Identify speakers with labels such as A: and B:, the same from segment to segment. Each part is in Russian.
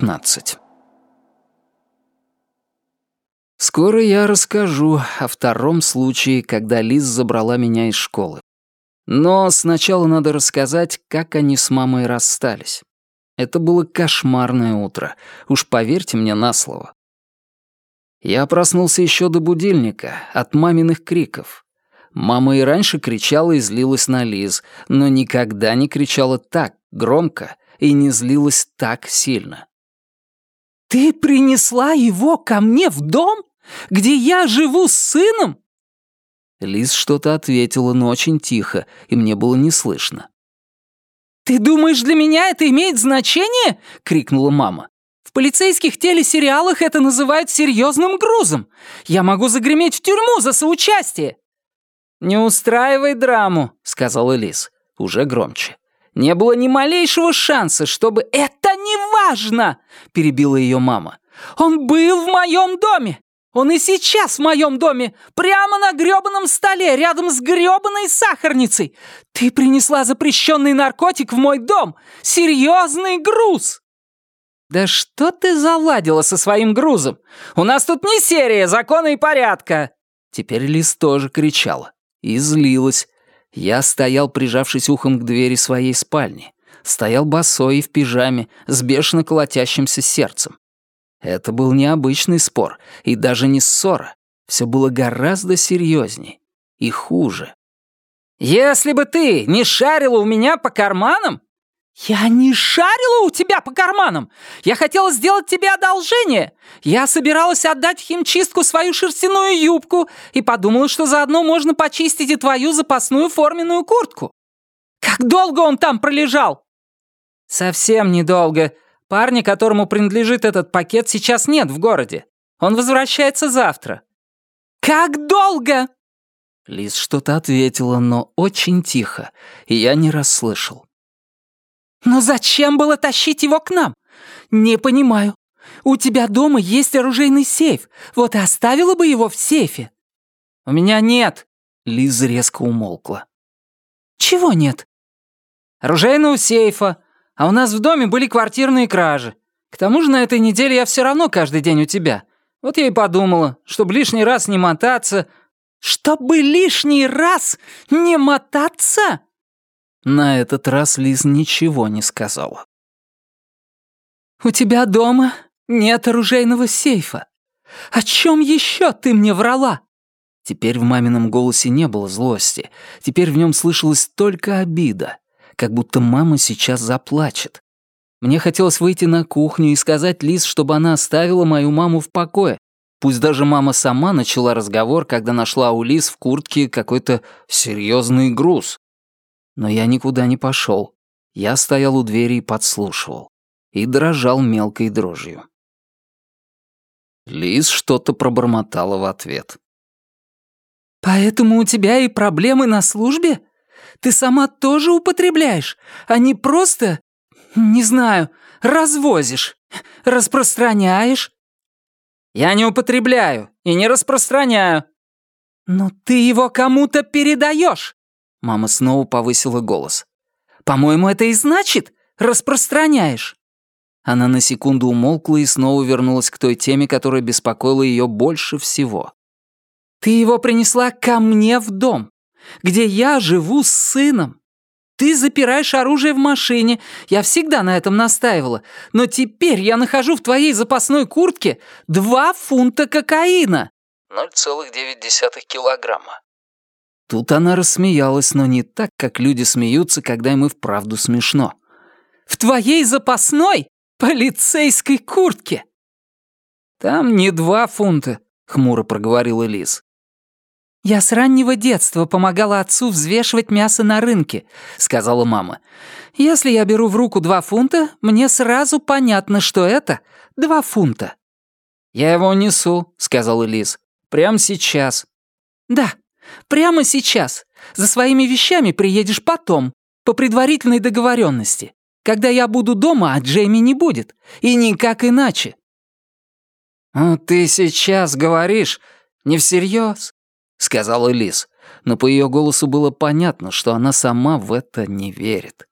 A: 15 Скоро я расскажу о втором случае, когда Лиз забрала меня из школы. Но сначала надо рассказать, как они с мамой расстались. Это было кошмарное утро, уж поверьте мне на слово. Я проснулся еще до будильника, от маминых криков. Мама и раньше кричала и злилась на Лиз, но никогда не кричала так громко и не злилась так сильно.
B: «Ты принесла его ко мне в дом, где я живу с сыном?»
A: Лиз что-то ответила, но очень тихо, и мне было не слышно.
B: «Ты думаешь, для меня это имеет значение?» — крикнула мама. «В полицейских телесериалах это называют серьезным грузом. Я могу загреметь в тюрьму за соучастие. «Не устраивай драму», — сказал Элис, уже громче. «Не было ни малейшего шанса, чтобы...» «Это не важно!» — перебила ее мама. «Он был в моем доме! Он и сейчас в моем доме, прямо на грёбаном столе, рядом с грёбаной сахарницей! Ты принесла запрещенный наркотик в мой дом! Серьезный груз!» «Да что ты заладила со своим грузом? У нас тут не серия закона и порядка!» Теперь Лис тоже кричала. И злилась. Я стоял, прижавшись ухом к двери своей спальни. Стоял босой и в пижаме, с бешено колотящимся сердцем. Это был необычный спор, и даже не ссора. Все было гораздо серьезней и хуже. «Если бы ты не шарила у меня по карманам, «Я не шарила у тебя по карманам! Я хотела сделать тебе одолжение! Я собиралась отдать в химчистку свою шерстяную юбку и подумала, что заодно можно почистить и твою запасную форменную куртку. Как долго он там пролежал?» «Совсем недолго. Парня, которому принадлежит этот пакет, сейчас нет в городе. Он возвращается завтра». «Как долго?»
A: Лиз что-то ответила, но очень тихо, и я не расслышал.
B: «Но зачем было тащить его к нам? Не понимаю. У тебя дома есть оружейный сейф, вот и оставила бы его в сейфе».
A: «У меня нет», — Лиза резко умолкла.
B: «Чего нет?»
A: «Оружейного сейфа, а у нас в доме были квартирные кражи. К тому же на этой неделе я все равно каждый день у тебя. Вот я и подумала, чтобы лишний раз не мотаться...»
B: «Чтобы лишний раз не мотаться?»
A: На этот раз Лиз ничего не сказала.
B: «У тебя дома нет оружейного сейфа. О чем еще ты мне врала?»
A: Теперь в мамином голосе не было злости. Теперь в нем слышалась только обида, как будто мама сейчас заплачет. Мне хотелось выйти на кухню и сказать Лиз, чтобы она оставила мою маму в покое. Пусть даже мама сама начала разговор, когда нашла у Лиз в куртке какой-то серьезный груз. Но я никуда не пошел. Я стоял у двери и подслушивал. И дрожал мелкой дрожью. Лиз что-то пробормотала в ответ.
B: «Поэтому у тебя и проблемы на службе? Ты сама тоже употребляешь, а не просто, не знаю, развозишь, распространяешь?» «Я не употребляю и не распространяю». «Но ты его кому-то передаешь.
A: Мама снова повысила голос.
B: «По-моему, это и значит, распространяешь».
A: Она на секунду умолкла и снова вернулась к той теме, которая беспокоила ее больше всего.
B: «Ты его принесла ко мне в дом, где я живу с сыном. Ты запираешь оружие в машине, я всегда на этом настаивала, но теперь я нахожу в твоей запасной куртке два фунта кокаина».
A: 0,9 килограмма. Тут она рассмеялась, но не так, как люди смеются, когда им и вправду смешно.
B: «В твоей запасной полицейской куртке!»
A: «Там не два фунта», — хмуро проговорила Лиз.
B: «Я с раннего детства помогала отцу взвешивать мясо на рынке», — сказала мама. «Если я беру в руку два фунта, мне сразу понятно, что это два фунта».
A: «Я его несу», — сказала Лиз. «Прямо сейчас».
B: «Да, Прямо сейчас. За своими вещами приедешь потом, по предварительной договоренности, когда я буду дома, а Джейми не будет. И никак иначе».
A: «Ну, ты сейчас говоришь не всерьез», — сказала Лиз, но по ее голосу было понятно, что она сама в это не верит.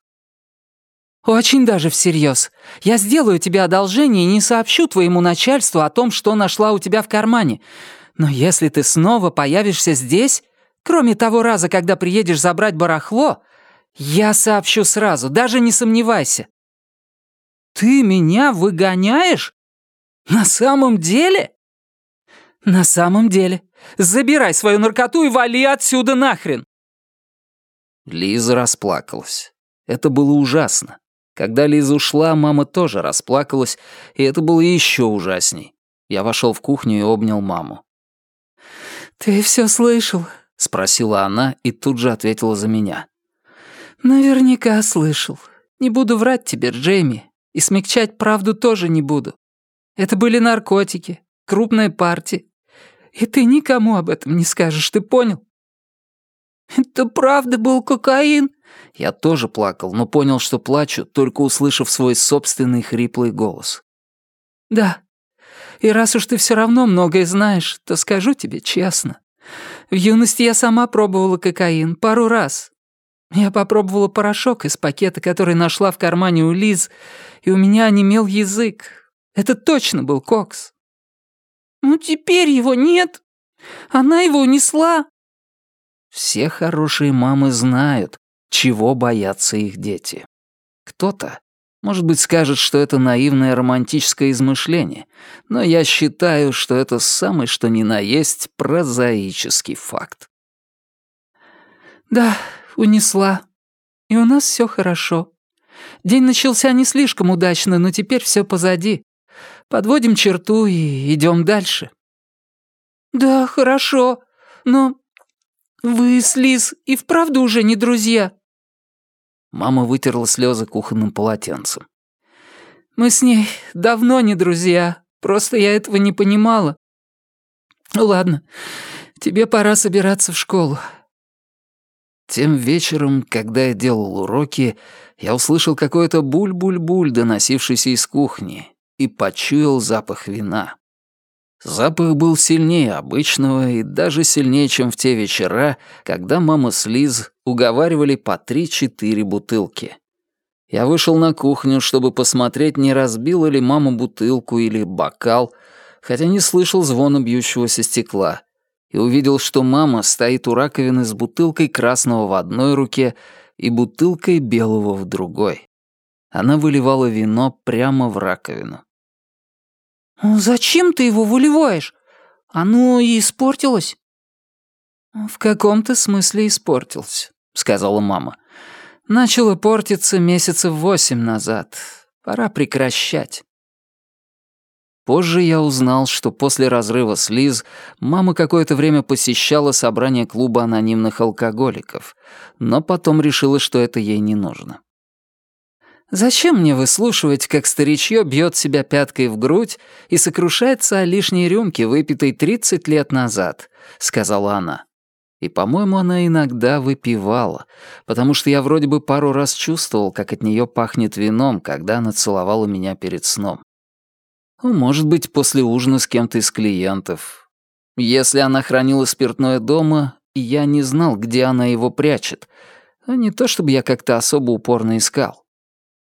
B: «Очень даже всерьез. Я сделаю тебе одолжение и не сообщу твоему начальству о том, что нашла у тебя в кармане. Но если ты снова появишься здесь, кроме того раза, когда приедешь забрать барахло, я сообщу сразу, даже не сомневайся». «Ты меня выгоняешь? На самом деле?» «На самом деле. Забирай свою наркоту и вали отсюда нахрен!»
A: Лиза расплакалась. Это было ужасно. Когда Лиза ушла, мама тоже расплакалась, и это было еще ужасней. Я вошел в кухню и обнял маму.
B: «Ты все слышал?»
A: — спросила она и тут же ответила за меня.
B: «Наверняка слышал. Не буду врать тебе, Джейми, и смягчать правду тоже не буду. Это были наркотики, крупная партия. И ты никому об этом не скажешь, ты понял?» «Это правда был кокаин?»
A: Я тоже плакал, но понял, что плачу, только услышав свой собственный хриплый голос.
B: «Да. И раз уж ты все равно многое знаешь, то скажу тебе честно. В юности я сама пробовала кокаин пару раз. Я попробовала порошок из пакета, который нашла в кармане у Лиз, и у меня онемел язык. Это точно был кокс. Ну теперь его нет. Она его унесла.
A: Все хорошие мамы знают, чего боятся их дети. Кто-то, может быть, скажет, что это наивное романтическое измышление, но я считаю, что это самый что ни на есть прозаический факт.
B: «Да, унесла. И у нас все хорошо. День начался не слишком удачно, но теперь все позади. Подводим черту и идем дальше». «Да, хорошо. Но вы с Лиз и вправду уже не друзья?»
A: Мама вытерла слезы кухонным полотенцем.
B: «Мы с ней давно не друзья. Просто я этого не понимала. Ну ладно, тебе пора собираться в школу».
A: Тем вечером, когда я делал уроки, я услышал какой-то буль-буль-буль, доносившийся из кухни, и почуял запах вина. Запах был сильнее обычного и даже сильнее, чем в те вечера, когда мама с Лиз уговаривали по три-четыре бутылки. Я вышел на кухню, чтобы посмотреть, не разбила ли мама бутылку или бокал, хотя не слышал звона бьющегося стекла, и увидел, что мама стоит у раковины с бутылкой красного в одной руке и бутылкой белого в другой. Она выливала вино прямо в раковину.
B: «Зачем ты его выливаешь? Оно и испортилось».
A: «В каком-то смысле испортилось», — сказала мама. «Начало портиться месяцев восемь назад. Пора прекращать». Позже я узнал, что после разрыва с Лиз мама какое-то время посещала собрание клуба анонимных алкоголиков, но потом решила, что это ей не нужно. Зачем мне выслушивать, как старичье бьет себя пяткой в грудь и сокрушается о лишней рюмке, выпитой 30 лет назад?» — сказала она. И, по-моему, она иногда выпивала, потому что я вроде бы пару раз чувствовал, как от нее пахнет вином, когда она целовала меня перед сном. Ну, может быть, после ужина с кем-то из клиентов. Если она хранила спиртное дома, я не знал, где она его прячет. А не то, чтобы я как-то особо упорно искал.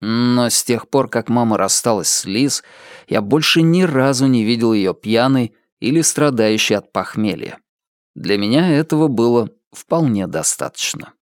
A: Но с тех пор, как мама рассталась с Лиз, я больше ни разу не видел ее пьяной или страдающей от похмелья. Для меня этого было вполне достаточно.